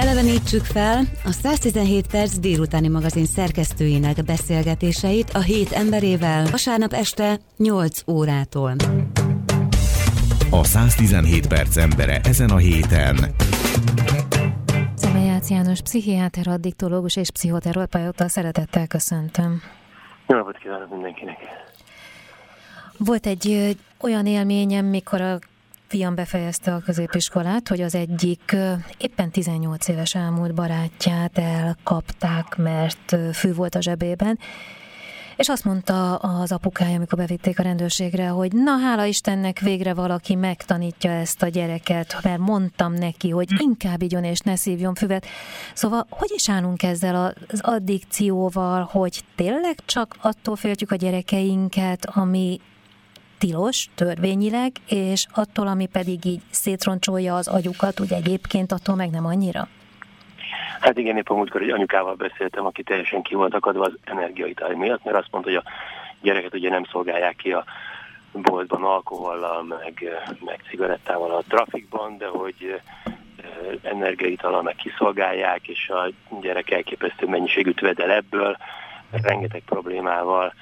Elevenítsük fel a 117 perc délutáni magazin szerkesztőinek beszélgetéseit a hét emberével vasárnap este 8 órától. A 117 perc embere ezen a héten. Szemejász János, pszichiáter, addiktológus és pszichoterapeuta, szeretettel köszöntöm. Jó napot kívánok mindenkinek! Volt egy olyan élményem, mikor a fiam befejezte a középiskolát, hogy az egyik éppen 18 éves elmúlt barátját elkapták, mert fű volt a zsebében, és azt mondta az apukája, amikor bevitték a rendőrségre, hogy na hála Istennek végre valaki megtanítja ezt a gyereket, mert mondtam neki, hogy inkább igyon és ne szívjon füvet. Szóval hogy is állunk ezzel az addikcióval, hogy tényleg csak attól féltjük a gyerekeinket, ami tilos törvényileg, és attól, ami pedig így szétroncsolja az agyukat, ugye egyébként attól meg nem annyira? Hát igen, épp a múltkor egy anyukával beszéltem, aki teljesen ki volt akadva az energiaital miatt, mert azt mondta, hogy a gyereket ugye nem szolgálják ki a boltban alkohollal, meg, meg cigarettával a trafikban, de hogy energiaitalal meg kiszolgálják, és a gyerek elképesztő mennyiségű vedel ebből, rengeteg problémával,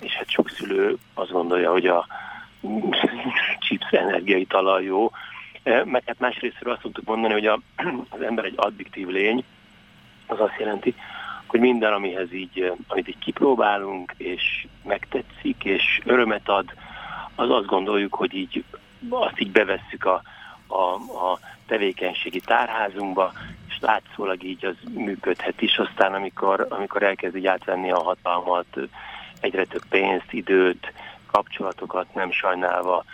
és hát sok szülő azt gondolja, hogy a chips energiaitalal jó, meg hát másrésztről azt tudtuk mondani, hogy a, az ember egy addiktív lény, az azt jelenti, hogy minden, amihez így, amit így kipróbálunk, és megtetszik, és örömet ad, az azt gondoljuk, hogy így azt így bevesszük a, a, a tevékenységi tárházunkba, és látszólag így az működhet is, aztán amikor, amikor elkezd így átvenni a hatalmat, egyre több pénzt, időt, kapcsolatokat nem sajnálva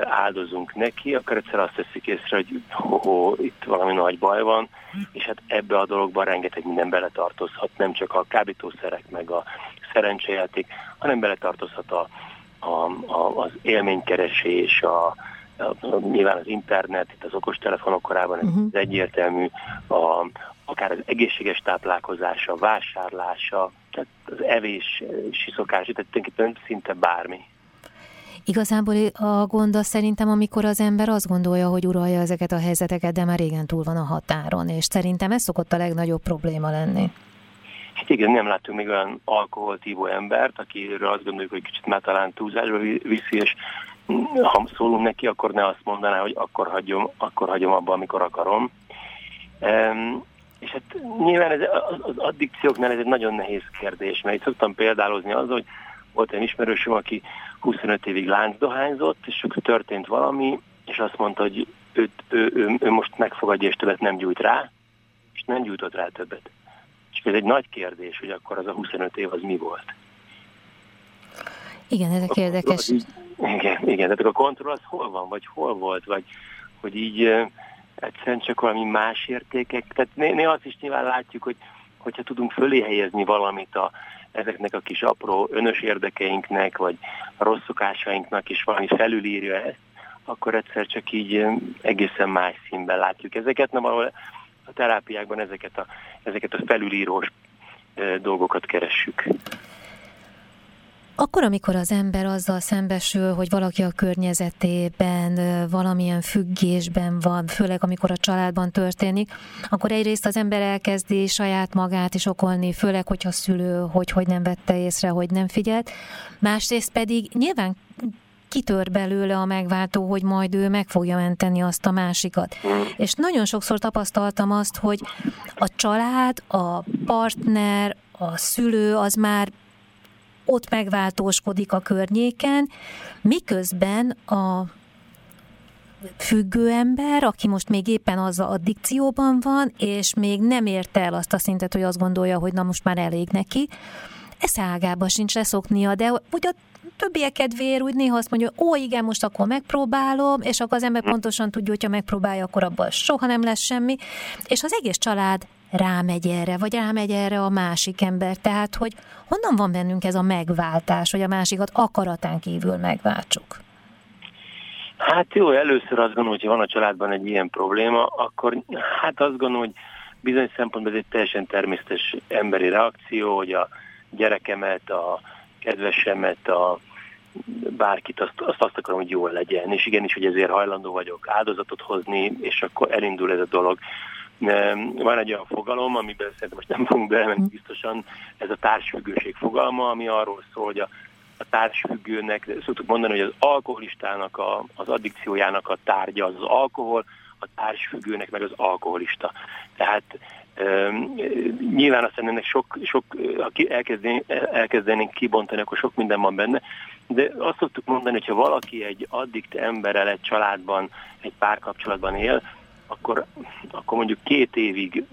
áldozunk neki, akkor egyszer azt teszik észre, hogy ho, ho, itt valami nagy baj van, és hát ebbe a dologban rengeteg minden beletartozhat, nem csak a kábítószerek meg a szerencsejáték, hanem beletartozhat a, a, a, az élménykeresés, a, a, nyilván az internet, itt az okostelefonok korában uh-huh. ez egyértelmű, a, akár az egészséges táplálkozása, vásárlása, tehát az evési szokás, tehát tulajdonképpen szinte bármi. Igazából a gond az szerintem, amikor az ember azt gondolja, hogy uralja ezeket a helyzeteket, de már régen túl van a határon, és szerintem ez szokott a legnagyobb probléma lenni. Hát igen, nem látunk még olyan alkoholtívó embert, akiről azt gondoljuk, hogy kicsit már talán túlzásba viszi, és ha szólunk neki, akkor ne azt mondaná, hogy akkor hagyom, akkor hagyom abba, amikor akarom. Um, és hát nyilván ez, az, az addikcióknál ez egy nagyon nehéz kérdés, mert itt szoktam példálozni az, hogy volt egy ismerősöm, aki 25 évig láncdohányzott, és akkor történt valami, és azt mondta, hogy ő, ő, ő, ő most megfogadja, és többet nem gyújt rá, és nem gyújtott rá többet. És ez egy nagy kérdés, hogy akkor az a 25 év az mi volt. Igen, ezek érdekes. Igen, igen, tehát a kontroll az hol van, vagy hol volt, vagy hogy így egyszerűen csak valami más értékek. Tehát néha azt is nyilván látjuk, hogy hogyha tudunk fölé helyezni valamit a, ezeknek a kis apró önös érdekeinknek, vagy rossz szokásainknak is valami felülírja ezt, akkor egyszer csak így egészen más színben látjuk ezeket, nem ahol a terápiákban ezeket a, ezeket a felülírós dolgokat keressük. Akkor, amikor az ember azzal szembesül, hogy valaki a környezetében valamilyen függésben van, főleg amikor a családban történik, akkor egyrészt az ember elkezdi saját magát is okolni, főleg, hogyha szülő, hogy hogy nem vette észre, hogy nem figyelt. Másrészt pedig nyilván kitör belőle a megváltó, hogy majd ő meg fogja menteni azt a másikat. És nagyon sokszor tapasztaltam azt, hogy a család, a partner, a szülő az már ott megváltóskodik a környéken, miközben a függő ember, aki most még éppen az a addikcióban van, és még nem érte el azt a szintet, hogy azt gondolja, hogy na most már elég neki, esze ágába sincs leszoknia, de ugye a többiek kedvéért úgy néha azt mondja, hogy ó, igen, most akkor megpróbálom, és akkor az ember pontosan tudja, hogyha megpróbálja, akkor abban soha nem lesz semmi, és az egész család rámegy erre, vagy rámegy erre a másik ember. Tehát, hogy honnan van bennünk ez a megváltás, hogy a másikat akaratán kívül megváltsuk? Hát jó, először azt gondolom, hogy van a családban egy ilyen probléma, akkor hát azt gondolom, hogy bizonyos szempontból ez egy teljesen természetes emberi reakció, hogy a gyerekemet, a kedvesemet, a bárkit, azt, azt, azt akarom, hogy jól legyen. És igenis, hogy ezért hajlandó vagyok áldozatot hozni, és akkor elindul ez a dolog van egy olyan fogalom, amiben szerintem most nem fogunk belemenni biztosan, ez a társfüggőség fogalma, ami arról szól, hogy a, a társfüggőnek, szoktuk mondani, hogy az alkoholistának a, az addikciójának a tárgya az, az alkohol, a társfüggőnek meg az alkoholista. Tehát nyilván aztán ennek sok, sok ha elkezdenénk, elkezdenénk kibontani, akkor sok minden van benne, de azt szoktuk mondani, hogy ha valaki egy addikt emberrel egy családban, egy párkapcsolatban él, akkor, akkor mondjuk két évig,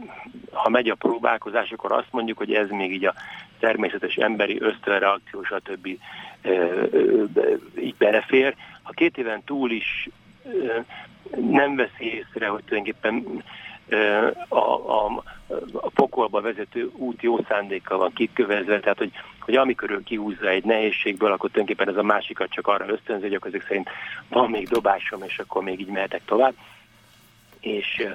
ha megy a próbálkozás, akkor azt mondjuk, hogy ez még így a természetes emberi ösztönreakció, stb. így belefér. Ha két éven túl is nem veszi észre, hogy tulajdonképpen a, a, a pokolba vezető út jó szándékkal van kikövezve, tehát hogy, hogy amikor ő kihúzza egy nehézségből, akkor tulajdonképpen ez a másikat csak arra ösztönzi, hogy akkor ezek szerint van még dobásom, és akkor még így mehetek tovább. És,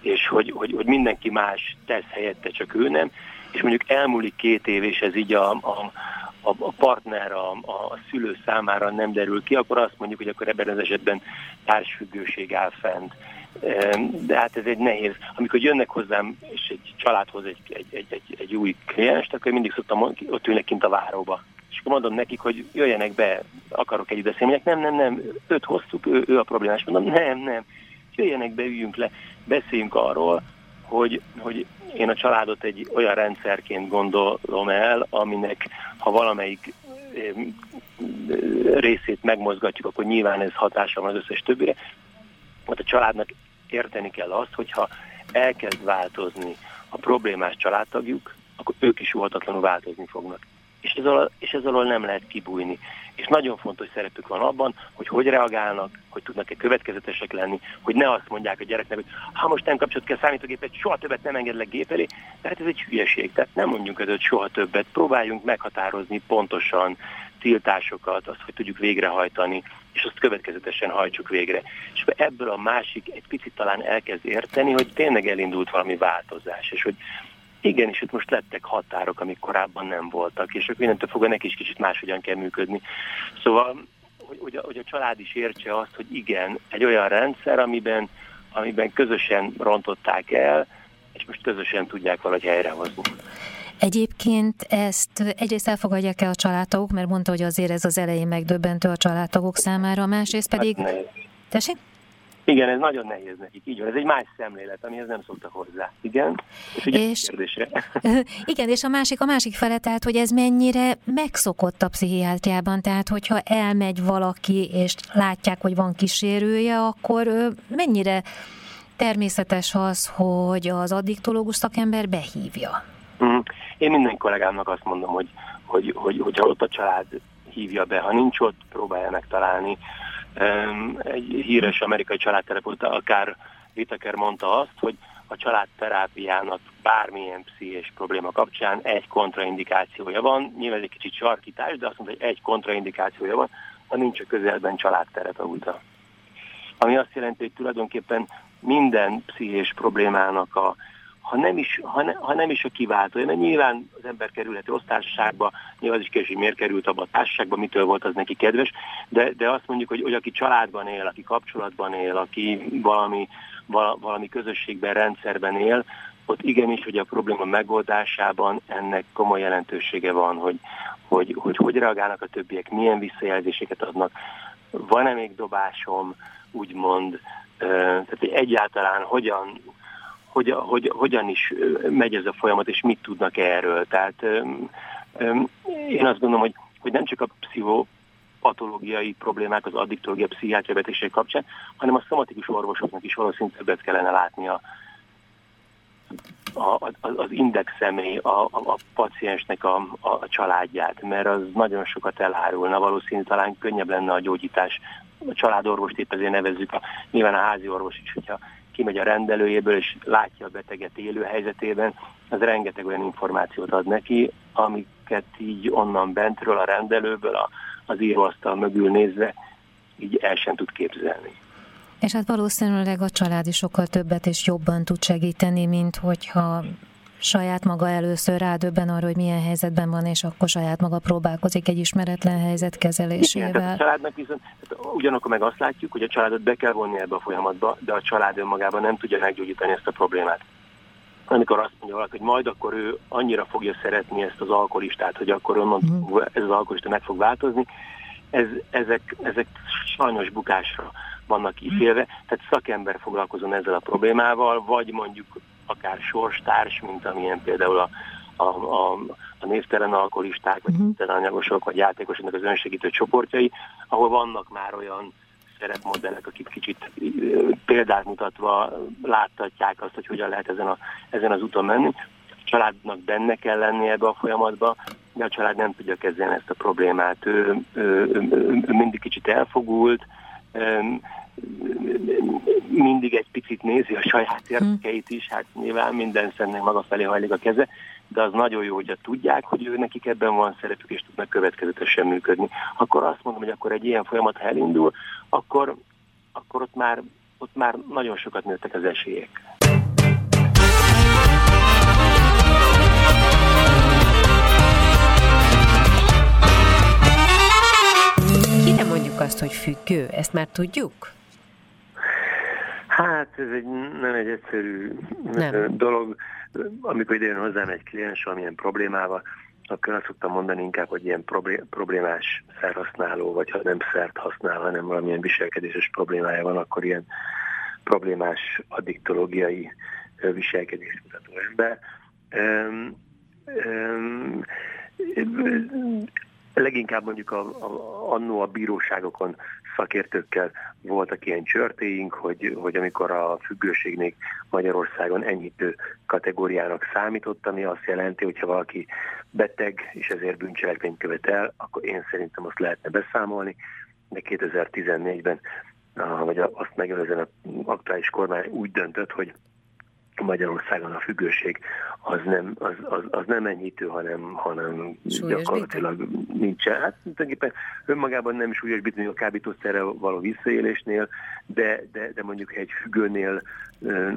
és hogy, hogy, hogy mindenki más tesz helyette, csak ő nem. És mondjuk elmúlik két év, és ez így a, a, a partner, a, a szülő számára nem derül ki, akkor azt mondjuk, hogy akkor ebben az esetben társfüggőség áll fent de hát ez egy nehéz. Amikor jönnek hozzám, és egy családhoz egy, egy, egy, egy, egy új klienst, akkor mindig szoktam, ott ülnek kint a váróba. És akkor mondom nekik, hogy jöjjenek be, akarok egy beszélni. Nem, nem, nem, őt hoztuk, ő, ő a problémás. Mondom, nem, nem, jöjjenek be, üljünk le, beszéljünk arról, hogy, hogy én a családot egy olyan rendszerként gondolom el, aminek ha valamelyik részét megmozgatjuk, akkor nyilván ez hatása van az összes többire. Mert a családnak érteni kell azt, hogyha elkezd változni a problémás családtagjuk, akkor ők is óhatatlanul változni fognak. És ez, alól, és ez alól nem lehet kibújni. És nagyon fontos szerepük van abban, hogy hogy reagálnak, hogy tudnak-e következetesek lenni, hogy ne azt mondják a gyereknek, hogy ha most nem kapcsolat kell számítógépet, soha többet nem engedlek gép elé, tehát ez egy hülyeség. Tehát nem mondjuk hogy soha többet, próbáljunk meghatározni pontosan tiltásokat, azt, hogy tudjuk végrehajtani, és azt következetesen hajtsuk végre. És ebből a másik egy picit talán elkezd érteni, hogy tényleg elindult valami változás, és hogy igen, és itt most lettek határok, amik korábban nem voltak, és akkor innentől fogva neki is kicsit máshogyan kell működni. Szóval, hogy, hogy, a, hogy a család is értse azt, hogy igen, egy olyan rendszer, amiben, amiben közösen rontották el, és most közösen tudják valahogy helyrehozni. Egyébként ezt egyrészt elfogadják el a családtagok, mert mondta, hogy azért ez az elején megdöbbentő a családtagok számára, másrészt pedig... Hát Tessék? Igen, ez nagyon nehéz nekik, így van. Ez egy más szemlélet, amihez nem szoktak hozzá. Igen? És, és Igen, és a másik, a másik fele, tehát, hogy ez mennyire megszokott a pszichiátriában, tehát, hogyha elmegy valaki, és látják, hogy van kísérője, akkor mennyire természetes az, hogy az addiktológus szakember behívja? Mm. Én minden kollégámnak azt mondom, hogy, hogy, hogy hogyha ott a család hívja be, ha nincs ott, próbálja megtalálni. Egy híres amerikai családterapeuta, akár Whitaker mondta azt, hogy a családterápiának bármilyen pszichés probléma kapcsán egy kontraindikációja van. Nyilván egy kicsit sarkítás, de azt mondta, hogy egy kontraindikációja van, ha nincs a közelben családterapeuta. Ami azt jelenti, hogy tulajdonképpen minden pszichés problémának a ha nem is, ha ne, ha nem is a kiváltója, mert nyilván az ember kerülhet rossz társaságba, nyilván az is kérdés, hogy miért került abba a társaságba, mitől volt az neki kedves, de, de azt mondjuk, hogy, hogy aki családban él, aki kapcsolatban él, aki valami, valami közösségben, rendszerben él, ott igenis, hogy a probléma megoldásában ennek komoly jelentősége van, hogy hogy, hogy, hogy reagálnak a többiek, milyen visszajelzéseket adnak, van-e még dobásom, úgymond, tehát egyáltalán hogyan, hogy, hogy, hogyan is megy ez a folyamat, és mit tudnak erről. Tehát én azt gondolom, hogy, hogy nem csak a pszichopatológiai problémák, az addiktológia, pszichiátria betegség kapcsán, hanem a szomatikus orvosoknak is valószínűleg többet kellene látni a, a, az index személy, a, a, a paciensnek a, a családját, mert az nagyon sokat elárulna, valószínű talán könnyebb lenne a gyógyítás. A családorvost épp ezért nevezzük, a, nyilván a házi orvos is, hogyha kimegy a rendelőjéből, és látja a beteget élő helyzetében, az rengeteg olyan információt ad neki, amiket így onnan bentről, a rendelőből, a, az íróasztal mögül nézve így el sem tud képzelni. És hát valószínűleg a család is sokkal többet és jobban tud segíteni, mint hogyha saját maga először rádöbben arra, hogy milyen helyzetben van, és akkor saját maga próbálkozik egy ismeretlen helyzet kezelésével. Igen, a családnak viszont, ugyanakkor meg azt látjuk, hogy a családot be kell vonni ebbe a folyamatba, de a család önmagában nem tudja meggyógyítani ezt a problémát. amikor azt mondja valaki, hogy majd akkor ő annyira fogja szeretni ezt az alkoholistát, hogy akkor onnan mm. ez az alkoholista meg fog változni, ez, ezek, ezek sajnos bukásra vannak ítélve, tehát szakember foglalkozon ezzel a problémával, vagy mondjuk akár sorstárs, mint amilyen például a, a, a, a névtelen alkoholisták, vagy uh-huh. névtelen anyagosok, vagy játékosoknak az önsegítő csoportjai, ahol vannak már olyan szerepmodellek, akik kicsit példát mutatva láttatják azt, hogy hogyan lehet ezen, a, ezen az úton menni. A családnak benne kell lennie ebbe a folyamatba, de a család nem tudja kezelni ezt a problémát. Ő, ő, ő, ő mindig kicsit elfogult, mindig egy picit nézi a saját hm. érdekeit is, hát nyilván minden szemnek maga felé hajlik a keze, de az nagyon jó, hogyha tudják, hogy ő nekik ebben van szerepük, és tudnak következetesen működni. Akkor azt mondom, hogy akkor egy ilyen folyamat, ha elindul, akkor, akkor ott, már, ott már nagyon sokat nőttek az esélyek. Kire mondjuk azt, hogy függő? Ezt már tudjuk? Hát ez egy, nem egy egyszerű nem. dolog. Amikor idejön hozzám egy kliens valamilyen problémával, akkor azt szoktam mondani inkább, hogy ilyen problémás szerhasználó, vagy ha nem szert használ, hanem valamilyen viselkedéses problémája van, akkor ilyen problémás addiktológiai viselkedést mutató ember. Um, um, leginkább mondjuk a, a, annó a bíróságokon szakértőkkel voltak ilyen csörtéink, hogy, hogy amikor a függőségnél Magyarországon enyhítő kategóriának számított, ami azt jelenti, hogy ha valaki beteg és ezért bűncselekményt követ el, akkor én szerintem azt lehetne beszámolni, de 2014-ben vagy azt megelőzően az aktuális kormány úgy döntött, hogy Magyarországon a függőség az nem, az, az, az nem enyhítő, hanem, hanem gyakorlatilag nincsen. Hát tulajdonképpen önmagában nem súlyosbítani a kábítószerre való visszaélésnél, de, de, de mondjuk egy függőnél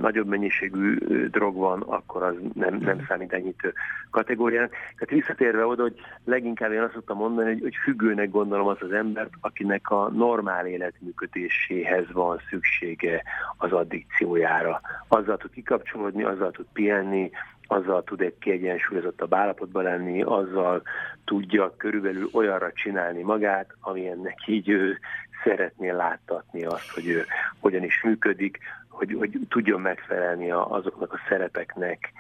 nagyobb mennyiségű drog van, akkor az nem, nem mhm. számít enyhítő kategóriának. Tehát visszatérve oda, hogy leginkább én azt szoktam mondani, hogy, hogy függőnek gondolom az az embert, akinek a normál életműködéséhez van szüksége az addikciójára. Azzal tud kikapcsolódni, azzal tud pihenni, azzal tud egy kiegyensúlyozottabb állapotban lenni, azzal tudja körülbelül olyanra csinálni magát, amilyennek így ő szeretné láttatni azt, hogy ő hogyan is működik, hogy, hogy tudjon megfelelni a, azoknak a szerepeknek.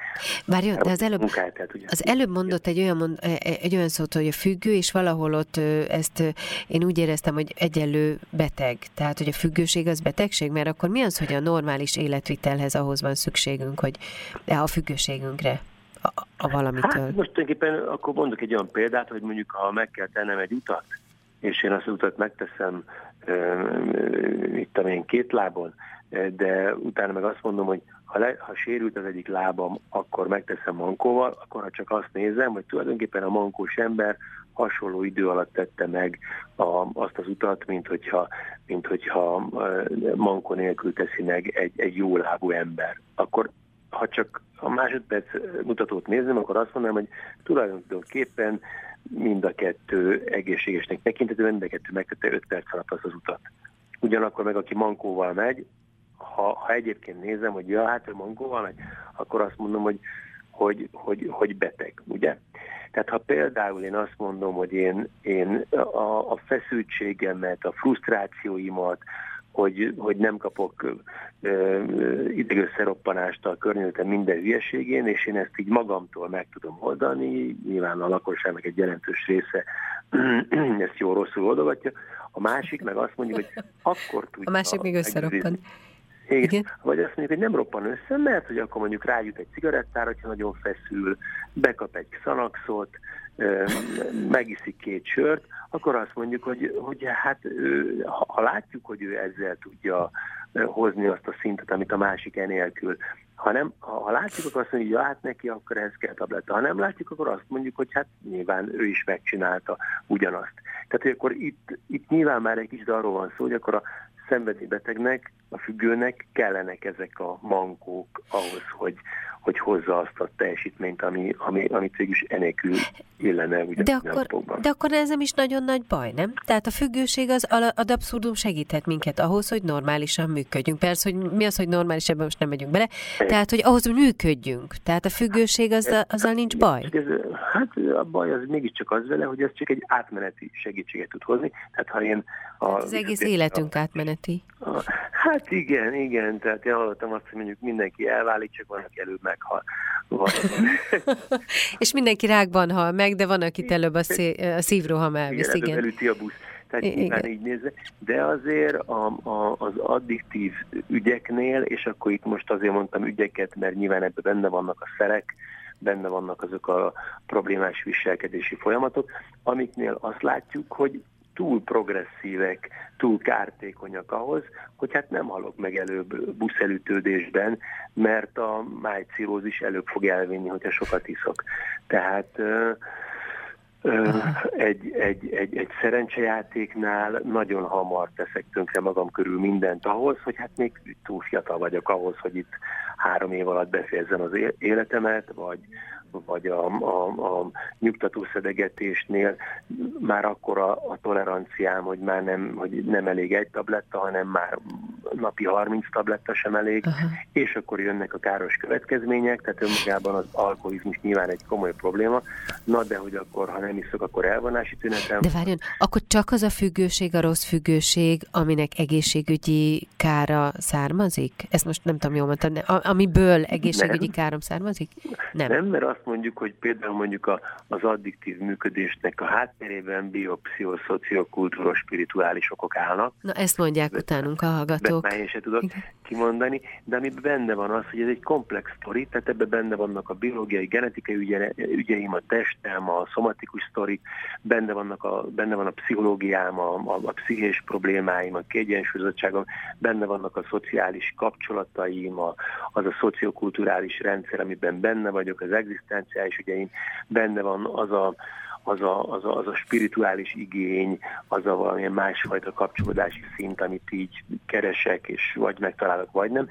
Várjon, de az előbb, munkát, tehát, ugye, az előbb mondott egy olyan, mond, e, e, egy olyan szót, hogy a függő, és valahol ott ezt én úgy éreztem, hogy egyenlő beteg. Tehát, hogy a függőség az betegség, mert akkor mi az, hogy a normális életvitelhez ahhoz van szükségünk, hogy a függőségünkre? A, a valamitől. Hát most tulajdonképpen akkor mondok egy olyan példát, hogy mondjuk ha meg kell tennem egy utat, és én azt az utat megteszem itt a én két lábon, de utána meg azt mondom, hogy ha, le, ha sérült az egyik lábam, akkor megteszem mankóval, akkor ha csak azt nézem, hogy tulajdonképpen a mankós ember hasonló idő alatt tette meg a, azt az utat, mint hogyha, mint hogyha mankó nélkül teszi meg egy, egy jó lábú ember. Akkor ha csak a másodperc mutatót nézem, akkor azt mondom, hogy tulajdonképpen mind a kettő egészségesnek tekintető, mind a kettő megtette 5 perc alatt az az utat. Ugyanakkor meg aki mankóval megy, ha, ha egyébként nézem, hogy ja, hát ő mankóval megy, akkor azt mondom, hogy, hogy, hogy, hogy beteg, ugye? Tehát ha például én azt mondom, hogy én, én a, a feszültségemet, a frusztrációimat, hogy, hogy nem kapok idegösszeroppanást a környezetem minden hülyeségén, és én ezt így magamtól meg tudom oldani, nyilván a lakosságnak egy jelentős része ezt jó rosszul oldogatja, a másik meg azt mondja, hogy akkor tudja... A másik még összeroppan. Igen. Igen. Vagy azt mondjuk, hogy nem roppan össze, mert hogy akkor mondjuk rájut egy cigarettára, hogyha nagyon feszül, bekap egy szanaxot, megiszik két sört, akkor azt mondjuk, hogy, hogy hát ő, ha látjuk, hogy ő ezzel tudja hozni azt a szintet, amit a másik enélkül. Ha, nem, ha, ha látjuk, akkor azt mondjuk, hogy hát neki akkor ez kell tabletta. Ha nem látjuk, akkor azt mondjuk, hogy hát nyilván ő is megcsinálta ugyanazt. Tehát, hogy akkor itt, itt nyilván már egy kicsit arról van szó, hogy akkor a szenvedélybetegnek a függőnek kellenek ezek a mankók ahhoz, hogy, hogy hozza azt a teljesítményt, ami, ami, amit végülis enélkül illene ugye de akkor, de akkor ez nem is nagyon nagy baj, nem? Tehát a függőség az ad abszurdum segíthet minket ahhoz, hogy normálisan működjünk. Persze, hogy mi az, hogy normális, ebben most nem megyünk bele. Tehát, hogy ahhoz, hogy működjünk. Tehát a függőség, az, azzal nincs baj. Ez, hát a baj az mégiscsak az vele, hogy ez csak egy átmeneti segítséget tud hozni. Tehát ha én... A, hát az egész életünk a, átmeneti. A, hát igen, igen. Tehát én hallottam azt, hogy mondjuk mindenki elválik, csak van, aki előbb meghal. És mindenki rákban hal meg, de van, akit előbb a, szí- a szívroham elvisz, igen. igen. Előtti a busz. Tehát igen. így nézve, de azért a, a, az addiktív ügyeknél, és akkor itt most azért mondtam ügyeket, mert nyilván ebben benne vannak a szerek, benne vannak azok a problémás viselkedési folyamatok, amiknél azt látjuk, hogy túl progresszívek, túl kártékonyak ahhoz, hogy hát nem halok meg előbb buszelütődésben, mert a májcírózis előbb fog elvinni, hogyha sokat iszok. Tehát egy, egy, egy, egy szerencsejátéknál nagyon hamar teszek tönkre magam körül mindent ahhoz, hogy hát még túl fiatal vagyok ahhoz, hogy itt három év alatt befejezzem az életemet, vagy, vagy a, a, a nyugtató szedegetésnél már akkor a, a toleranciám, hogy már nem, hogy nem elég egy tabletta, hanem már napi 30 tabletta sem elég, uh-huh. és akkor jönnek a káros következmények, tehát önmagában az alkoholizmus nyilván egy komoly probléma, na de hogy akkor, ha nem iszok, akkor elvonási tünetem. De várjon, akkor csak az a függőség, a rossz függőség, aminek egészségügyi kára származik? Ezt most nem tudom jól mondani, amiből egészségügyi nem. károm származik? Nem. Nem, mert azt mondjuk, hogy például mondjuk a, az addiktív működésnek a hátterében biopszichoszociokultúros spirituális okok állnak. Na ezt mondják bet, utánunk a hallgatók. Már én sem tudok Igen. kimondani, de ami benne van az, hogy ez egy komplex sztori, tehát ebben benne vannak a biológiai, genetikai ügye, ügyeim, a testem, a szomatikus sztori, benne, vannak a, benne van a pszichológiám, a, a, a pszichés problémáim, a kiegyensúlyozottságom, benne vannak a szociális kapcsolataim, a, az a szociokulturális rendszer, amiben benne vagyok, az egzisztenciális ügyeim, benne van az a, az a, az, a, az a spirituális igény, az a valamilyen másfajta kapcsolódási szint, amit így keresek, és vagy megtalálok, vagy nem.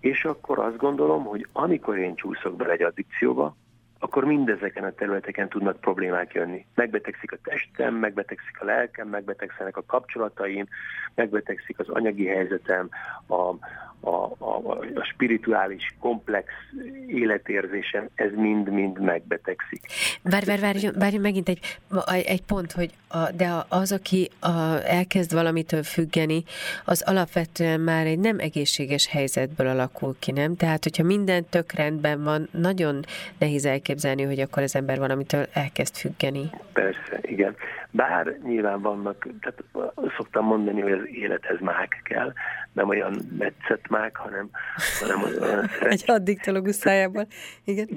És akkor azt gondolom, hogy amikor én csúszok bele egy addikcióba, akkor mindezeken a területeken tudnak problémák jönni. Megbetegszik a testem, megbetegszik a lelkem, megbetegszenek a kapcsolataim, megbetegszik az anyagi helyzetem, a, a, a, a spirituális, komplex életérzésem, ez mind-mind megbetegszik. Várj, várj, várj, várj megint egy, egy pont, hogy a, de az, aki a, elkezd valamitől függeni, az alapvetően már egy nem egészséges helyzetből alakul ki, nem? Tehát, hogyha minden tök rendben van, nagyon nehéz elképzelni, hogy akkor az ember valamitől elkezd függeni. Persze, igen. Bár nyilván vannak, tehát szoktam mondani, hogy az élethez mák kell, nem olyan metszett mák, hanem, hanem olyan Egy addiktológus szájában, igen.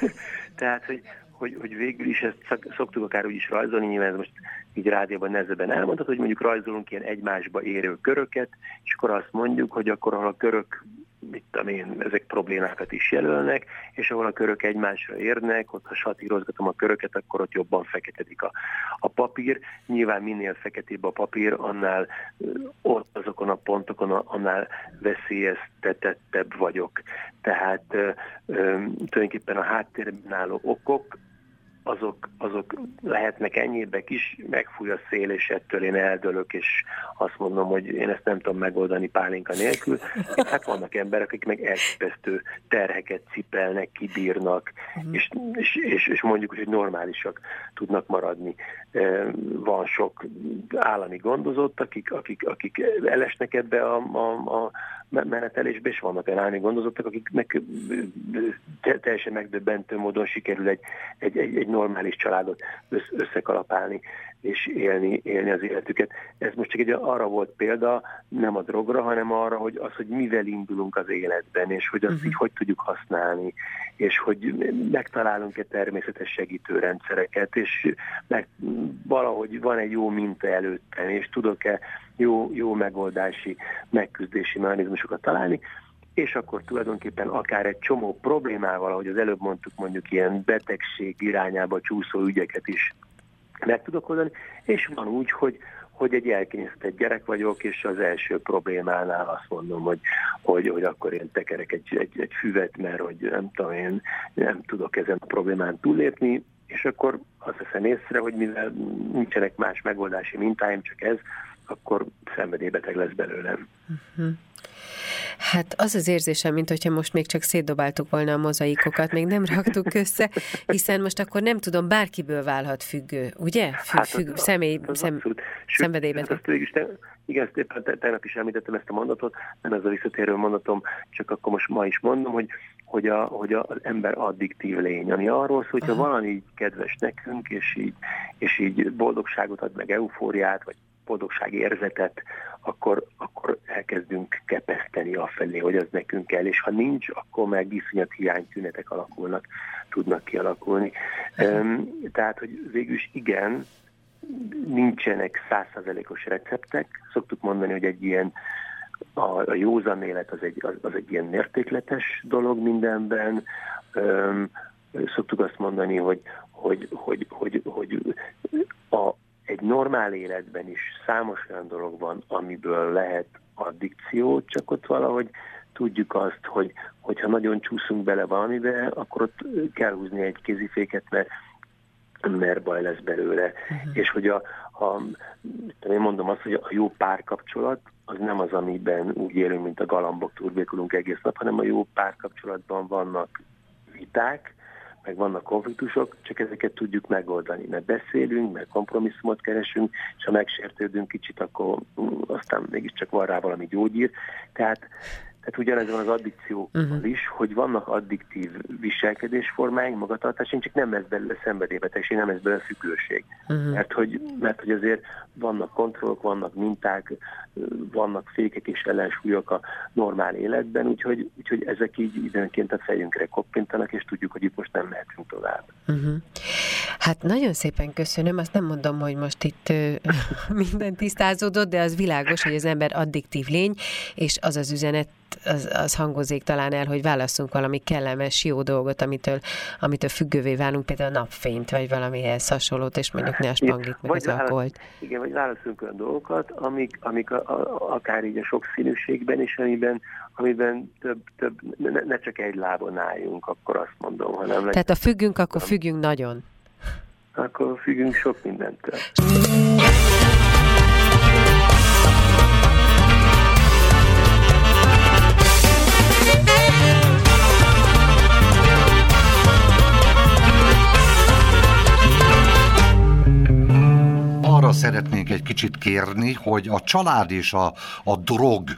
tehát, hogy, hogy, hogy végül is ezt szoktuk akár úgy is rajzolni, nyilván ez most így rádióban nehezebben elmondható, hogy mondjuk rajzolunk ilyen egymásba érő köröket, és akkor azt mondjuk, hogy akkor ha a körök mit én, ezek problémákat is jelölnek, és ahol a körök egymásra érnek, ott ha satírozgatom a köröket, akkor ott jobban feketedik a, a papír. Nyilván minél feketébb a papír, annál ott azokon a pontokon, annál veszélyeztetettebb vagyok. Tehát ö, ö, tulajdonképpen a háttérben álló okok azok, azok lehetnek ennyibbek is, megfúj a szél, és ettől én eldölök, és azt mondom, hogy én ezt nem tudom megoldani pálinka nélkül. Hát vannak emberek, akik meg elképesztő terheket cipelnek, kibírnak, uh-huh. és, és, és, és mondjuk, hogy normálisak tudnak maradni. Van sok állami gondozott, akik, akik, akik elesnek ebbe a, a, a menetelésbe, és vannak olyan állami gondozottak, akiknek teljesen megdöbbentő módon sikerül egy, egy, egy, egy normális családot összekalapálni és élni, élni az életüket. Ez most csak egy arra volt példa, nem a drogra, hanem arra, hogy az, hogy mivel indulunk az életben, és hogy azt uh-huh. így hogy tudjuk használni, és hogy megtalálunk-e természetes segítőrendszereket, és meg, valahogy van egy jó minta előttem, és tudok-e jó, jó megoldási, megküzdési mechanizmusokat találni, és akkor tulajdonképpen akár egy csomó problémával, ahogy az előbb mondtuk, mondjuk ilyen betegség irányába csúszó ügyeket is meg tudok oldani, és van úgy, hogy, hogy egy elkényeztetett gyerek vagyok, és az első problémánál azt mondom, hogy, hogy, hogy akkor én tekerek egy, egy, egy füvet, mert hogy nem tudom, én nem tudok ezen a problémán túllépni, és akkor azt veszem észre, hogy mivel nincsenek más megoldási mintáim, csak ez, akkor szenvedélybeteg lesz belőlem. Uh-huh. Hát az az érzésem, mint hogyha most még csak szétdobáltuk volna a mozaikokat, még nem raktuk össze, hiszen most akkor nem tudom, bárkiből válhat függő, ugye? Függ, hát függ, az, személy, az szem, szenvedélybeteg. Hát is, te, igen, ezt éppen tegnap is említettem ezt a mondatot, nem ez a visszatérő mondatom, csak akkor most ma is mondom, hogy hogy, a, hogy az ember addiktív lény, ami arról szól, hogyha valami így kedves nekünk, és így, és így boldogságot ad meg, eufóriát, vagy boldogság érzetet, akkor, akkor elkezdünk kepeszteni afelé, hogy az nekünk kell, és ha nincs, akkor meg iszonyat hiánytünetek alakulnak, tudnak kialakulni. Tehát, hogy végül is igen, nincsenek százszerzelékos receptek. Szoktuk mondani, hogy egy ilyen a, a józan élet az egy, az, az egy ilyen mértékletes dolog mindenben. Um, szoktuk azt mondani, hogy, hogy, hogy, hogy, hogy a, egy normál életben is számos olyan dolog van, amiből lehet addikció, csak ott valahogy tudjuk azt, hogy hogyha nagyon csúszunk bele valamibe, akkor ott kell húzni egy kéziféket, mert mert baj lesz belőle. Uh-huh. És hogy a, a, én mondom azt, hogy a jó párkapcsolat az nem az, amiben úgy élünk, mint a galambok, turbékulunk egész nap, hanem a jó párkapcsolatban vannak viták, meg vannak konfliktusok, csak ezeket tudjuk megoldani, mert beszélünk, mert kompromisszumot keresünk, és ha megsértődünk kicsit, akkor mm, aztán mégiscsak van rá valami gyógyír. Tehát tehát ugyanez van az addikcióval uh-huh. is, hogy vannak addiktív viselkedésformáink, magatartásunk, csak nem lesz belőle szenvedélybetegség, nem lesz belőle függőség. Uh-huh. Mert, hogy, mert hogy azért vannak kontrollok, vannak minták, vannak fékek és ellensúlyok a normál életben, úgyhogy, úgyhogy ezek így időnként a fejünkre koppintanak, és tudjuk, hogy itt most nem mehetünk tovább. Uh-huh. Hát nagyon szépen köszönöm, azt nem mondom, hogy most itt minden tisztázódott, de az világos, hogy az ember addiktív lény, és az az üzenet az, az hangozik talán el, hogy válasszunk valami kellemes, jó dolgot, amitől, amitől függővé válunk, például a napfényt, vagy valamihez hasonlót, és mondjuk ne a spanglit, meg az alkoholt. Igen, vagy válaszunk olyan dolgokat, amik, amik a, a, akár így a sokszínűségben is, amiben, amiben több, több ne, ne csak egy lábon álljunk, akkor azt mondom, hanem... Tehát a függünk, akkor függünk nagyon. Akkor függünk sok mindentől. Arra szeretnénk egy kicsit kérni, hogy a család és a, a drog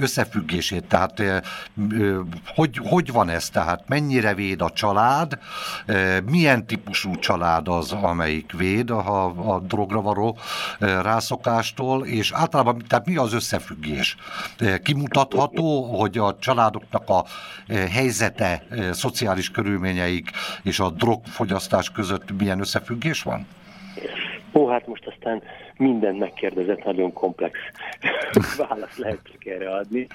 összefüggését, tehát hogy, hogy van ez, tehát mennyire véd a család, milyen típusú család az, amelyik véd a, a drogra való rászokástól, és általában tehát mi az összefüggés? Kimutatható, hogy a családoknak a helyzete, szociális körülményeik és a drogfogyasztás között milyen összefüggés van? Ó, hát most aztán mindent megkérdezett, nagyon komplex választ lehet csak erre adni.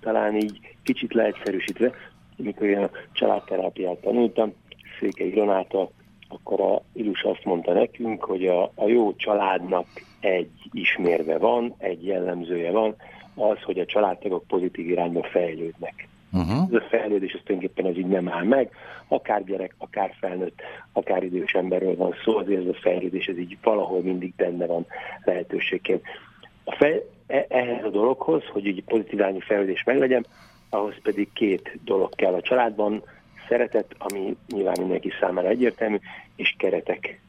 Talán így kicsit leegyszerűsítve, amikor én a családterápiát tanultam, Székely Ronáltal, akkor a Ilus azt mondta nekünk, hogy a, a jó családnak egy ismérve van, egy jellemzője van, az, hogy a családtagok pozitív irányba fejlődnek. Uh-huh. Ez a fejlődés, ez tulajdonképpen ez így nem áll meg. Akár gyerek, akár felnőtt, akár idős emberről van szó, azért ez a fejlődés, ez így valahol mindig benne van lehetőségként. A fej, e, ehhez a dologhoz, hogy egy pozitív irányú fejlődés meglegyen, ahhoz pedig két dolog kell a családban, szeretet, ami nyilván mindenki számára egyértelmű, és keretek.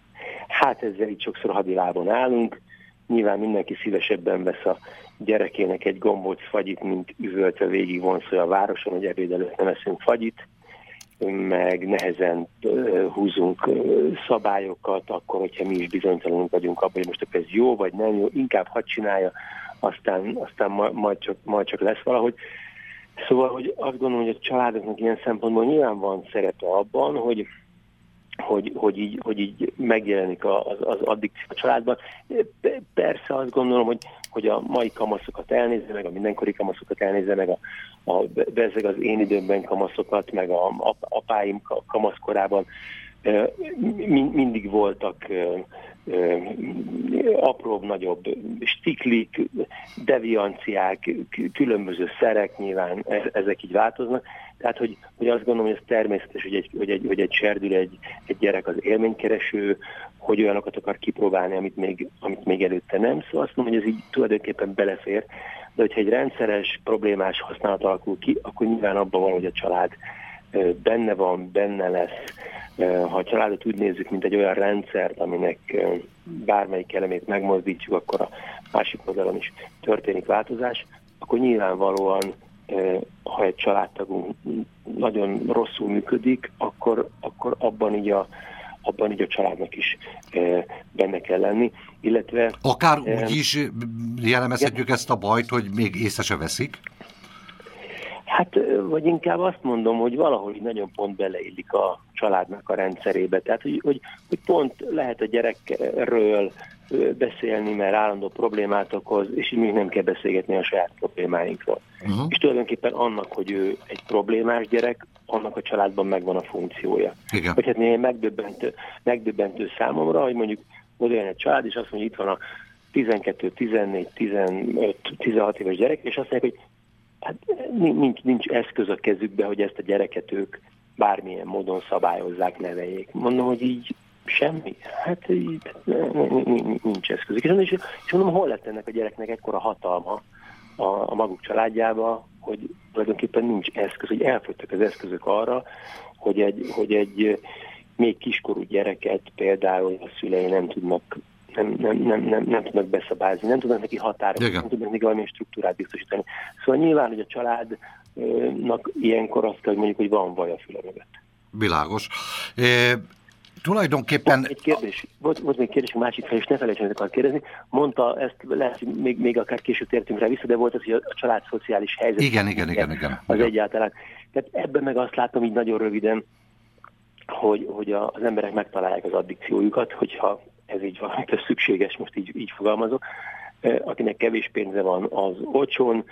Hát ezzel így sokszor hadilábon állunk, nyilván mindenki szívesebben vesz a gyerekének egy gombóc fagyit, mint üvöltve végig vonszolja a városon, hogy ebéd előtt nem eszünk fagyit, meg nehezen húzunk szabályokat, akkor, hogyha mi is bizonytalanunk vagyunk abban, hogy most akkor ez jó vagy nem jó, inkább hadd csinálja, aztán, aztán majd, csak, majd csak lesz valahogy. Szóval, hogy azt gondolom, hogy a családoknak ilyen szempontból nyilván van szerepe abban, hogy hogy, hogy, így, hogy így megjelenik az, az addikció a családban. Persze azt gondolom, hogy, hogy a mai kamaszokat elnézze, meg a mindenkori kamaszokat elnézze, meg a, a bezeg az én időmben kamaszokat, meg a apáim kamaszkorában mindig voltak apróbb-nagyobb stiklik, devianciák, különböző szerek nyilván ezek így változnak. Tehát, hogy, hogy azt gondolom, hogy ez természetes, hogy egy, hogy egy, hogy egy serdül, egy, egy gyerek az élménykereső, hogy olyanokat akar kipróbálni, amit még, amit még előtte nem. Szóval azt mondom, hogy ez így tulajdonképpen belefér. De hogyha egy rendszeres, problémás használat alakul ki, akkor nyilván abban van, hogy a család benne van, benne lesz, ha a családot úgy nézzük, mint egy olyan rendszert, aminek bármelyik elemét megmozdítjuk, akkor a másik oldalon is történik változás, akkor nyilvánvalóan, ha egy családtagunk nagyon rosszul működik, akkor, akkor abban így a abban így a családnak is benne kell lenni, illetve... Akár úgy is jellemezhetjük ezt a bajt, hogy még észre se veszik? Hát, vagy inkább azt mondom, hogy valahogy nagyon pont beleillik a családnak a rendszerébe. Tehát, hogy, hogy, hogy pont lehet a gyerekről beszélni, mert állandó problémát okoz, és így még nem kell beszélgetni a saját problémáinkról. Uh-huh. És tulajdonképpen annak, hogy ő egy problémás gyerek, annak a családban megvan a funkciója. Igen. Hogy hát néha megdöbbentő, megdöbbentő számomra, hogy mondjuk oda egy család, és azt mondja, hogy itt van a 12, 14, 15, 16 éves gyerek, és azt mondják, hogy hát nincs, nincs eszköz a kezükbe, hogy ezt a gyereket ők bármilyen módon szabályozzák, neveljék. Mondom, hogy így semmi. Hát így nincs eszköz. És, és mondom, hol lett ennek a gyereknek ekkora hatalma a, a maguk családjába, hogy tulajdonképpen nincs eszköz, hogy elfogytak az eszközök arra, hogy egy, hogy egy még kiskorú gyereket például a szülei nem tudnak nem, nem, nem, nem, nem tudnak beszabálni, nem tudnak neki határokat, nem tudnak neki valamilyen struktúrát biztosítani. Szóval nyilván, hogy a családnak ilyenkor azt kell, hogy mondjuk, hogy van vaj a füle mögött. Világos. E, tulajdonképpen... Egy kérdés, volt, volt még kérdés, másik fel, és ne felejtsen, akar kérdezni. Mondta, ezt lehet, hogy még, még akár később tértünk rá vissza, de volt az, hogy a család szociális helyzet. Igen, igen, igen, igen. Az igen. egyáltalán. Tehát ebben meg azt látom így nagyon röviden, hogy, hogy a, az emberek megtalálják az addikciójukat, hogyha ez így van, ez szükséges, most így, így fogalmazok. Akinek kevés pénze van, az olcsón,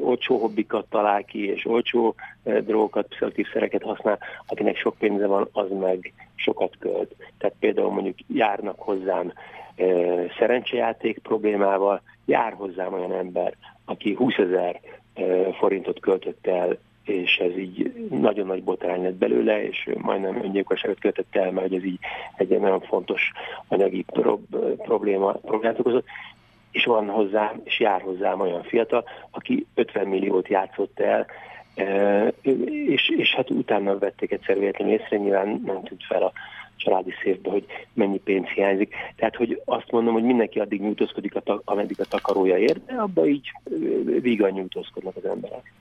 olcsó hobbikat talál ki, és olcsó drogokat, pszichoaktív szereket használ, akinek sok pénze van, az meg sokat költ. Tehát például mondjuk járnak hozzám szerencsejáték problémával, jár hozzám olyan ember, aki 20 ezer forintot költött el és ez így nagyon nagy botrány lett belőle, és majdnem öngyilkosságot követett el, mert ez így egy nagyon fontos anyagi prob- probléma, problémát okozott, és van hozzám, és jár hozzám olyan fiatal, aki 50 milliót játszott el, és, és hát utána vették egyszer véletlenül észre, nyilván nem tűnt fel a családi széfbe, hogy mennyi pénz hiányzik. Tehát, hogy azt mondom, hogy mindenki addig nyújtózkodik, ameddig a takarója ér, de abban így vígan nyújtózkodnak az emberek.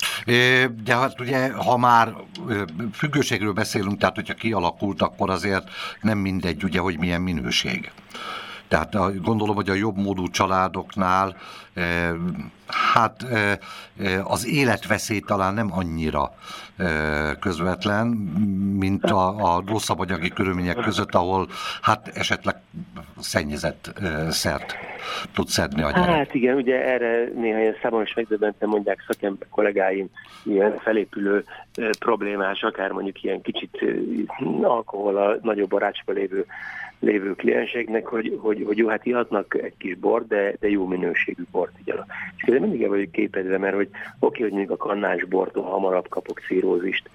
De hát ugye, ha már függőségről beszélünk, tehát hogyha kialakult, akkor azért nem mindegy, ugye, hogy milyen minőség. Tehát gondolom, hogy a jobb módú családoknál hát az életveszély talán nem annyira közvetlen, mint a, a rosszabb anyagi körülmények között, ahol hát esetleg szennyezett szert tud szedni a gyerek. Hát igen, ugye erre ilyen számon is megdöbbentem mondják szakember kollégáim, ilyen felépülő problémás, akár mondjuk ilyen kicsit alkohol a nagyobb barátságban lévő lévő klienseknek, hogy, hogy, hogy jó, hát ihatnak egy kis bort, de, de jó minőségű bort igyanak. És közben mindig el vagyok képedve, mert hogy oké, hogy még a kannás bortól hamarabb kapok szírózist,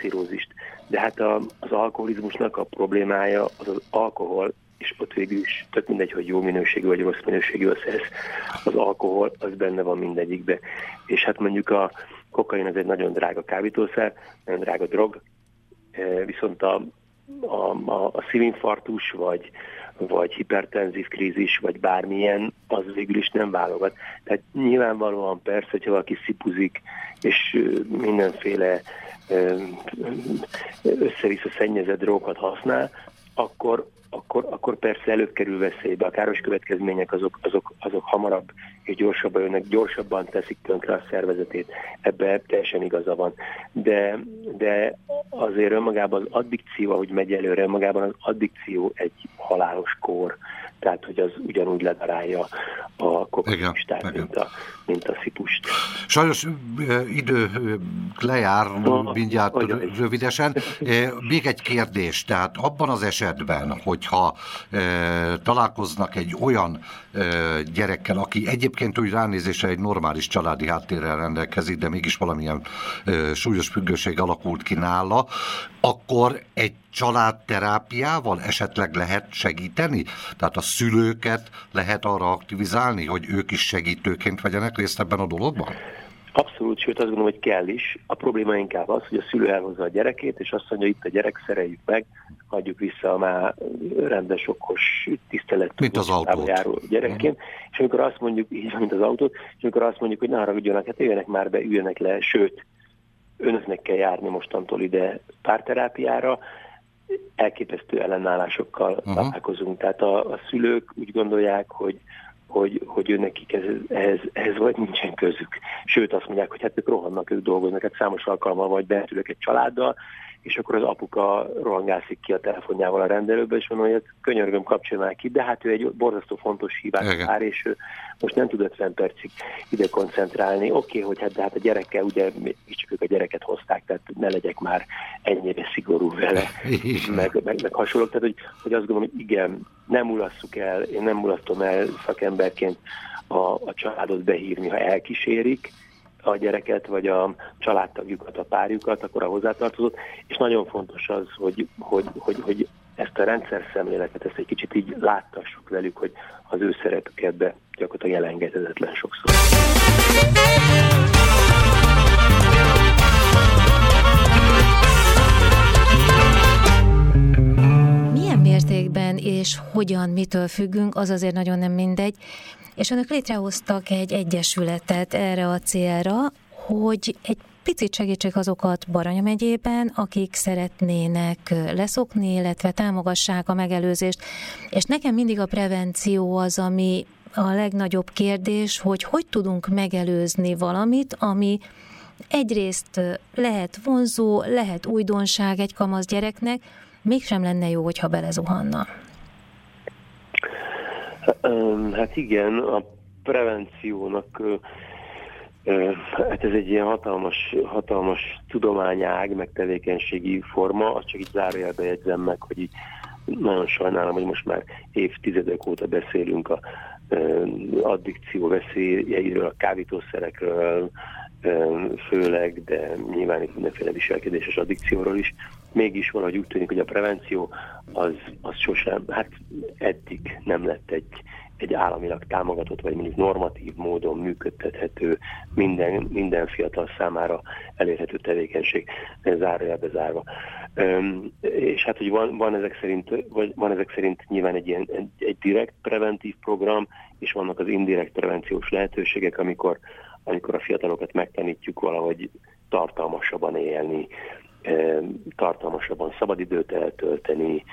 szírózist, de hát a, az alkoholizmusnak a problémája az az alkohol, és ott végül is tök mindegy, hogy jó minőségű vagy rossz minőségű összesz, az alkohol az benne van mindegyikbe. És hát mondjuk a kokain az egy nagyon drága kábítószer, nagyon drága drog, e, viszont a, a, a, a szívinfarktus, vagy, vagy hipertenzív krízis, vagy bármilyen, az végül is nem válogat. Tehát nyilvánvalóan persze, hogyha valaki szipuzik, és mindenféle össze-vissza szennyezett drogokat használ, akkor akkor, akkor persze előkerül veszélybe. A káros következmények azok, azok, azok hamarabb és gyorsabban jönnek, gyorsabban teszik tönkre a szervezetét. Ebbe teljesen igaza van. De, de azért önmagában az addikció, ahogy megy előre, önmagában az addikció egy halálos kór. Tehát hogy az ugyanúgy ledarálja a kokainistát, mint a, mint a szipust. Sajnos idő lejár mindjárt rövidesen. Még egy kérdés, tehát abban az esetben, hogyha találkoznak egy olyan gyerekkel, aki egyébként úgy ránézésre egy normális családi háttérrel rendelkezik, de mégis valamilyen súlyos függőség alakult ki nála, akkor egy családterápiával esetleg lehet segíteni? Tehát a szülőket lehet arra aktivizálni, hogy ők is segítőként vegyenek részt ebben a dologban? Abszolút, sőt azt gondolom, hogy kell is. A probléma inkább az, hogy a szülő elhozza a gyerekét, és azt mondja, itt a gyerek, szereljük meg, adjuk vissza a már rendes, okos, tisztelet mint az autót. járó gyerekként. Uh-huh. És amikor azt mondjuk, így mint az autót, és amikor azt mondjuk, hogy ne haragudjanak, hát jöjjenek már be, üljenek le, sőt, önöknek kell járni mostantól ide párterápiára, elképesztő ellenállásokkal uh-huh. találkozunk. Tehát a, a szülők úgy gondolják, hogy hogy, hogy ő ez, ehhez, ehhez vagy nincsen közük. Sőt, azt mondják, hogy hát ők rohannak, ők dolgoznak, hát számos alkalommal vagy behetülök egy családdal, és akkor az apuka rohangászik ki a telefonjával a rendelőbe, és mondom, hogy ezt könyörgöm kapcsolnál ki, de hát ő egy borzasztó fontos hívás már, és ő most nem tud 50 percig ide koncentrálni. Oké, okay, hogy hát, de hát a gyerekkel, ugye csak ők a gyereket hozták, tehát ne legyek már ennyire szigorú vele, meg, meg, meg hasonlók. Tehát, hogy, hogy azt gondolom, hogy igen, nem mulasszuk el, én nem mulasztom el szakemberként a, a családot behívni, ha elkísérik, a gyereket, vagy a családtagjukat, a párjukat, akkor a hozzátartozott, és nagyon fontos az, hogy, hogy, hogy, hogy ezt a rendszer szemléletet, ezt egy kicsit így láttassuk velük, hogy az ő szerepük ebbe gyakorlatilag elengedhetetlen sokszor. És hogyan, mitől függünk, az azért nagyon nem mindegy, és önök létrehoztak egy egyesületet erre a célra, hogy egy picit segítsék azokat Baranya megyében, akik szeretnének leszokni, illetve támogassák a megelőzést. És nekem mindig a prevenció az, ami a legnagyobb kérdés, hogy hogy tudunk megelőzni valamit, ami egyrészt lehet vonzó, lehet újdonság egy kamasz gyereknek, mégsem lenne jó, hogyha belezuhanna. Hát igen, a prevenciónak Hát ez egy ilyen hatalmas, hatalmas tudományág, meg tevékenységi forma, azt csak így zárójelbe jegyzem meg, hogy így nagyon sajnálom, hogy most már évtizedek óta beszélünk a addikció veszélyeiről, a kávítószerekről, főleg, de nyilván itt mindenféle viselkedéses addikcióról is. Mégis valahogy úgy tűnik, hogy a prevenció az, az sosem, hát eddig nem lett egy, egy államilag támogatott, vagy mondjuk normatív módon működtethető, minden, minden fiatal számára elérhető tevékenység, zárójelbe zárva. Üm, és hát, hogy van, van, ezek szerint, vagy van ezek szerint nyilván egy, ilyen, egy, egy direkt preventív program, és vannak az indirekt prevenciós lehetőségek, amikor amikor a fiatalokat megtanítjuk valahogy tartalmasabban élni, tartalmasabban szabadidőt eltölteni,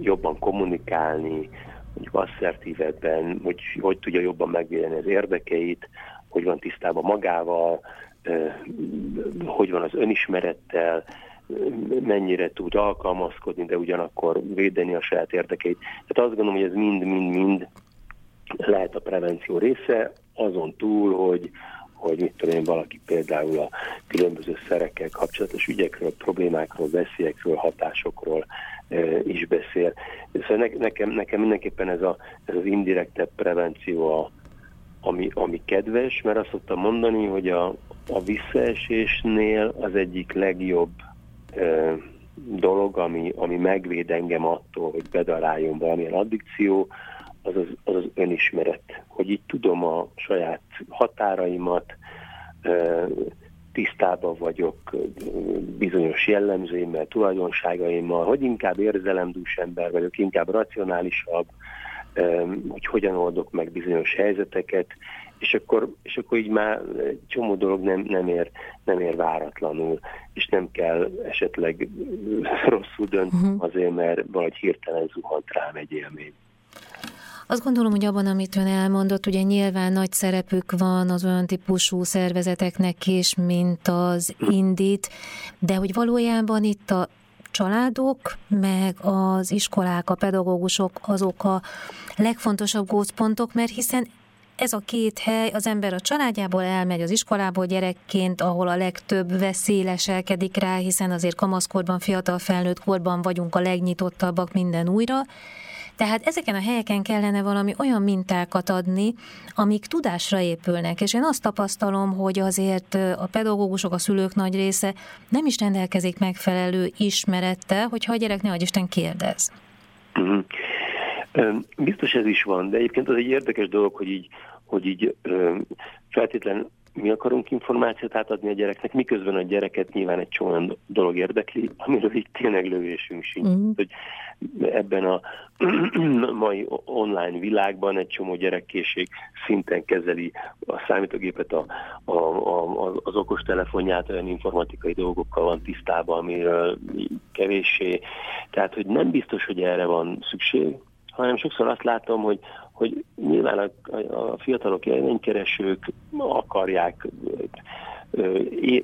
jobban kommunikálni, mondjuk asszertívebben, hogy hogy tudja jobban megvédeni az érdekeit, hogy van tisztában magával, hogy van az önismerettel, mennyire tud alkalmazkodni, de ugyanakkor védeni a saját érdekeit. Tehát azt gondolom, hogy ez mind-mind-mind lehet a prevenció része, azon túl, hogy, hogy mit tudom én, valaki például a különböző szerekkel kapcsolatos ügyekről, problémákról, veszélyekről, hatásokról is beszél. Szóval ne, nekem, nekem mindenképpen ez, a, ez az indirektebb prevenció, a, ami, ami kedves, mert azt szoktam mondani, hogy a, a visszaesésnél az egyik legjobb e, dolog, ami, ami megvéd engem attól, hogy bedaráljon valamilyen addikció, az az, az az önismeret, hogy így tudom a saját határaimat, tisztában vagyok bizonyos jellemzőimmel, tulajdonságaimmal, hogy inkább érzelemdús ember vagyok, inkább racionálisabb, hogy hogyan oldok meg bizonyos helyzeteket, és akkor, és akkor így már csomó dolog nem, nem, ér, nem ér váratlanul, és nem kell esetleg rosszul dönteni uh-huh. azért, mert valahogy hirtelen zuhant rám egy élmény. Azt gondolom, hogy abban, amit ön elmondott, ugye nyilván nagy szerepük van az olyan típusú szervezeteknek is, mint az Indit, de hogy valójában itt a családok, meg az iskolák, a pedagógusok azok a legfontosabb gócpontok, mert hiszen ez a két hely, az ember a családjából elmegy az iskolából gyerekként, ahol a legtöbb veszély leselkedik rá, hiszen azért kamaszkorban, fiatal felnőtt korban vagyunk a legnyitottabbak minden újra, tehát ezeken a helyeken kellene valami olyan mintákat adni, amik tudásra épülnek, és én azt tapasztalom, hogy azért a pedagógusok, a szülők nagy része nem is rendelkezik megfelelő ismerettel, hogyha a gyerek ne Isten kérdez. Uh-huh. Biztos ez is van, de egyébként az egy érdekes dolog, hogy így, hogy így feltétlen mi akarunk információt átadni a gyereknek, miközben a gyereket nyilván egy csomó dolog érdekli, amiről így tényleg lövésünk sincs. Mm. Hogy ebben a mai online világban egy csomó gyerekkészség szinten kezeli a számítógépet, a, a, a, az okostelefonját, olyan informatikai dolgokkal van tisztában, amiről kevéssé. Tehát, hogy nem biztos, hogy erre van szükség, hanem sokszor azt látom, hogy, hogy nyilván a, a fiatalok élménykeresők akarják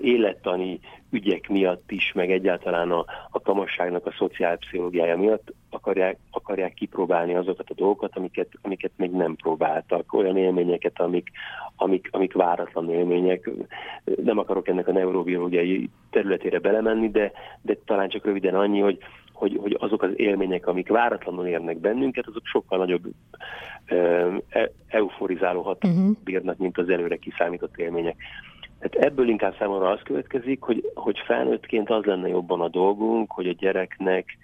élettani ügyek miatt is, meg egyáltalán a, a kamasságnak a szociálpszichológiája miatt akarják, akarják kipróbálni azokat a dolgokat, amiket, amiket még nem próbáltak, olyan élményeket, amik, amik, amik váratlan élmények. Nem akarok ennek a neurobiológiai területére belemenni, de, de talán csak röviden annyi, hogy, hogy, hogy azok az élmények, amik váratlanul érnek bennünket, azok sokkal nagyobb e, euforizáló hatást uh-huh. bírnak, mint az előre kiszámított élmények. Tehát ebből inkább számomra az következik, hogy, hogy felnőttként az lenne jobban a dolgunk, hogy a gyereknek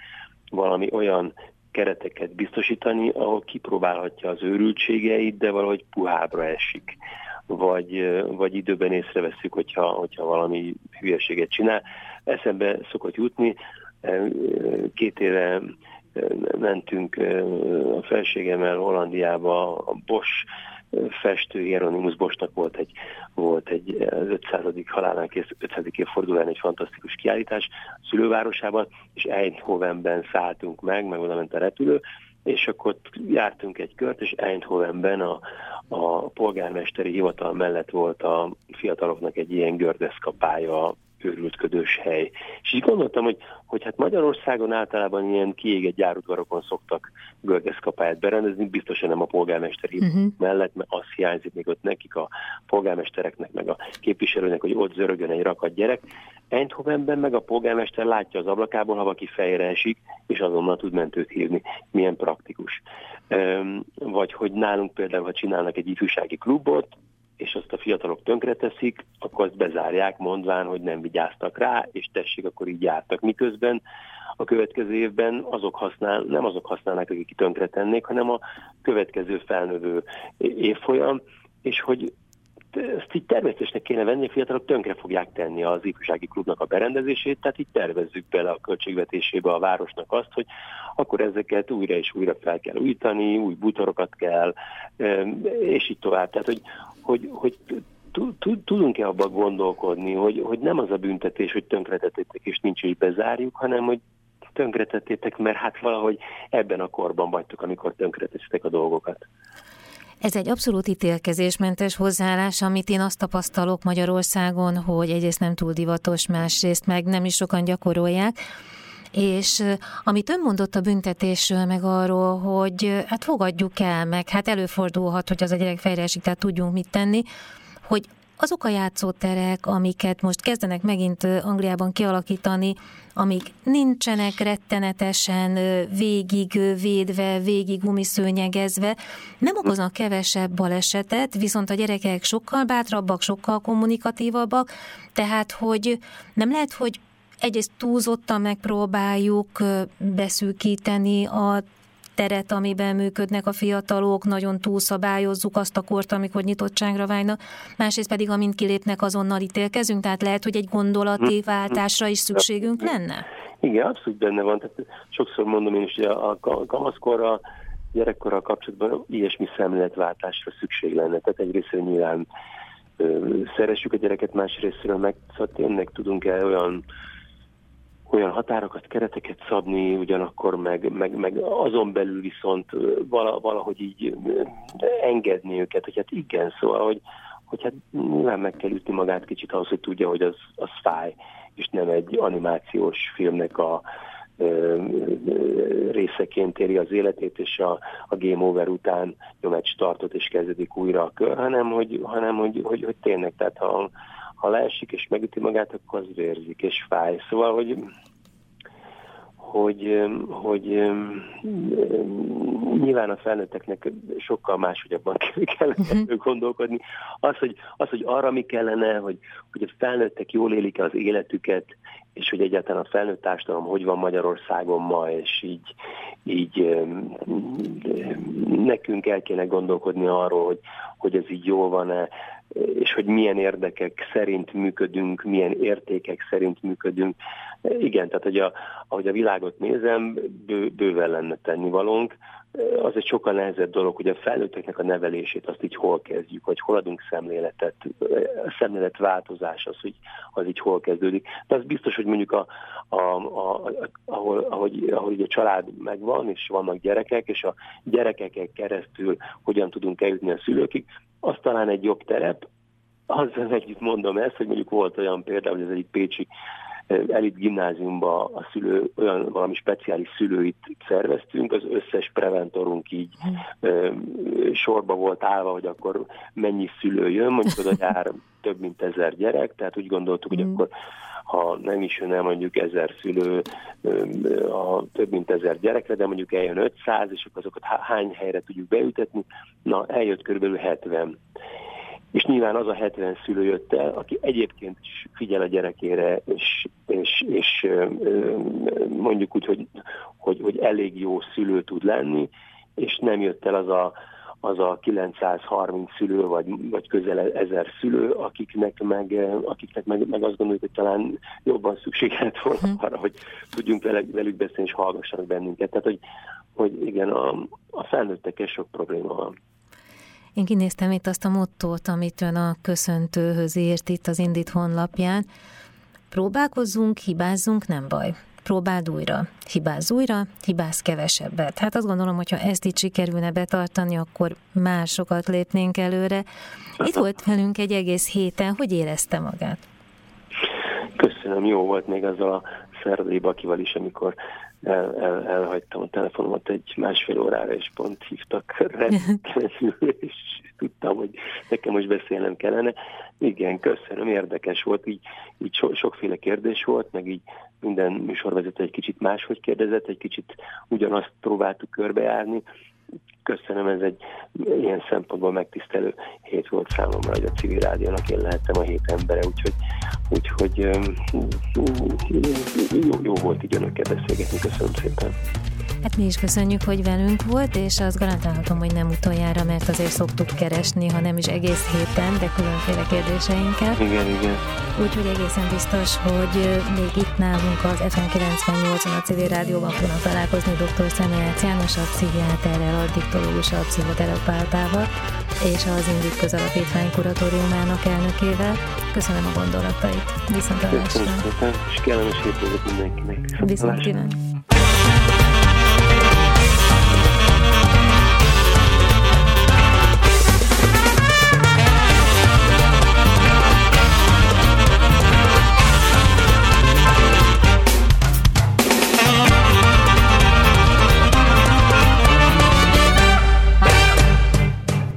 valami olyan kereteket biztosítani, ahol kipróbálhatja az őrültségeit, de valahogy puhábra esik. Vagy, vagy időben észreveszünk, hogyha, hogyha valami hülyeséget csinál. Eszembe szokott jutni, Két éve mentünk a felségemmel Hollandiába, a Bosch festő Hieronymus Bosnak volt egy, volt egy 500. halálán kész 500. évfordulán egy fantasztikus kiállítás szülővárosában, és Eindhovenben szálltunk meg, meg oda ment a repülő, és akkor jártunk egy kört, és Eindhovenben a, a polgármesteri hivatal mellett volt a fiataloknak egy ilyen gördeszkapája őrültködős hely. És így gondoltam, hogy, hogy hát Magyarországon általában ilyen kiégett gyárudvarokon szoktak görgeszkapályát berendezni, biztosan nem a polgármesteri uh-huh. mellett, mert az hiányzik még ott nekik, a polgármestereknek, meg a képviselőnek, hogy ott zörögjön egy rakat gyerek. Eindhovenben meg a polgármester látja az ablakából, ha valaki fejre esik, és azonnal tud mentőt hívni. Milyen praktikus. Vagy hogy nálunk például, ha csinálnak egy ifjúsági klubot, és azt a fiatalok tönkreteszik, akkor azt bezárják, mondván, hogy nem vigyáztak rá, és tessék, akkor így jártak. Miközben a következő évben azok használ, nem azok használnak, akik tönkretennék, hanem a következő felnövő évfolyam, és hogy ezt így természetesnek kéne venni, a fiatalok tönkre fogják tenni az ifjúsági klubnak a berendezését, tehát így tervezzük bele a költségvetésébe a városnak azt, hogy akkor ezeket újra és újra fel kell újítani, új bútorokat kell, és így tovább. Tehát, hogy, hogy, hogy tudunk-e abban gondolkodni, hogy, hogy nem az a büntetés, hogy tönkretettétek és nincs is bezárjuk, hanem hogy tönkretettétek, mert hát valahogy ebben a korban vagytok, amikor tönkretettétek a dolgokat. Ez egy abszolút ítélkezésmentes hozzáállás, amit én azt tapasztalok Magyarországon, hogy egyrészt nem túl divatos, másrészt meg nem is sokan gyakorolják. És amit ön mondott a büntetésről, meg arról, hogy hát fogadjuk el, meg hát előfordulhat, hogy az a gyerek fejre esik, tehát tudjunk mit tenni, hogy azok a játszóterek, amiket most kezdenek megint Angliában kialakítani, amik nincsenek rettenetesen végig védve, végig gumiszőnyegezve, nem okoznak kevesebb balesetet, viszont a gyerekek sokkal bátrabbak, sokkal kommunikatívabbak, tehát hogy nem lehet, hogy egyrészt túlzottan megpróbáljuk beszűkíteni a teret, amiben működnek a fiatalok, nagyon túlszabályozzuk azt a kort, amikor nyitottságra válnak, másrészt pedig, amint kilépnek, azonnal ítélkezünk, tehát lehet, hogy egy gondolati hm. váltásra is szükségünk lenne? Igen, abszolút benne van. Tehát sokszor mondom én is, hogy a kamaszkorra, gyerekkorral kapcsolatban ilyesmi szemléletváltásra szükség lenne. Tehát egyrészt nyilván ö, szeressük a gyereket, másrésztről meg szóval tényleg tudunk-e olyan olyan határokat, kereteket szabni, ugyanakkor meg, meg, meg azon belül viszont valahogy így engedni őket, hogy hát igen, szóval, hogy, hogy hát nyilván meg kell ütni magát kicsit ahhoz, hogy tudja, hogy az, az fáj, és nem egy animációs filmnek a részeként éri az életét, és a, a game over után nyom egy startot, és kezdődik újra a kör, hanem hogy, hanem hogy, hogy, hogy tényleg, tehát ha, ha leesik és megüti magát, akkor az vérzik és fáj. Szóval, hogy hogy, hogy nyilván a felnőtteknek sokkal máshogyabban kellene uh-huh. gondolkodni. Az hogy, az, hogy arra mi kellene, hogy, hogy a felnőttek jól élik az életüket, és hogy egyáltalán a felnőtt társadalom hogy van Magyarországon ma, és így, így nekünk el kéne gondolkodni arról, hogy, hogy ez így jól van-e, és hogy milyen érdekek szerint működünk, milyen értékek szerint működünk. Igen, tehát hogy a, ahogy a világot nézem, bő, bőven lenne tennivalónk. Az egy sokkal nehezebb dolog, hogy a felnőtteknek a nevelését azt így hol kezdjük, vagy hol adunk szemléletet, a szemlélet változás az, hogy az így hol kezdődik. De az biztos, hogy mondjuk a, a, a, ahol, ahogy, ahogy a család megvan, és vannak gyerekek, és a gyerekeken keresztül hogyan tudunk eljutni a szülőkig, az talán egy jobb terep. Azzal együtt mondom ezt, hogy mondjuk volt olyan például, hogy ez egy pécsi elit gimnáziumba a szülő, olyan valami speciális szülőit szerveztünk, az összes preventorunk így ö, sorba volt állva, hogy akkor mennyi szülő jön, mondjuk oda jár több mint ezer gyerek, tehát úgy gondoltuk, hogy mm. akkor ha nem is jön el mondjuk ezer szülő a több mint ezer gyerekre, de mondjuk eljön 500, és akkor azokat hány helyre tudjuk beütetni, na eljött körülbelül 70 és nyilván az a 70 szülő jött el, aki egyébként is figyel a gyerekére, és, és, és mondjuk úgy, hogy, hogy, hogy elég jó szülő tud lenni, és nem jött el az a, az a 930 szülő, vagy, vagy közel ezer szülő, akiknek meg, akiknek meg, meg azt gondoljuk, hogy talán jobban szükséget volna hm. arra, hogy tudjunk velük, velük beszélni, és hallgassanak bennünket. Tehát, hogy, hogy igen, a, a felnőttekkel sok probléma van. Én kinéztem itt azt a mottót, amit ön a köszöntőhöz írt itt az Indit honlapján. Próbálkozzunk, hibázzunk, nem baj. Próbáld újra, hibáz újra, hibáz kevesebbet. Hát azt gondolom, hogyha ezt itt sikerülne betartani, akkor már sokat lépnénk előre. Itt volt velünk egy egész héten, hogy érezte magát? Köszönöm, jó volt még azzal a szerdai bakival is, amikor el, el, elhagytam a telefonomat egy másfél órára, és pont hívtak rendkívül, és tudtam, hogy nekem most beszélnem kellene. Igen, köszönöm, érdekes volt, így, így so, sokféle kérdés volt, meg így minden műsorvezető egy kicsit máshogy kérdezett, egy kicsit ugyanazt próbáltuk körbejárni, köszönöm, ez egy ilyen szempontból megtisztelő hét volt számomra, hogy a civil rádiónak én lehettem a hét embere, úgyhogy, úgyhogy jó, jó volt így önökkel beszélgetni, köszönöm szépen. Hát mi is köszönjük, hogy velünk volt, és azt garantálhatom, hogy nem utoljára, mert azért szoktuk keresni, ha nem is egész héten, de különféle kérdéseinkkel. Igen, igen. Úgyhogy egészen biztos, hogy még itt nálunk az FM98-on a civil rádióban fognak találkozni dr. Személyec János, a pszichiáterrel, a diktológussal, a pszichoterapeutával és az Indit Közalapítvány kuratóriumának elnökével. Köszönöm a gondolatait. Viszont Köszönöm szépen, és kellemes hétvégét mindenkinek. Viszont kívánok.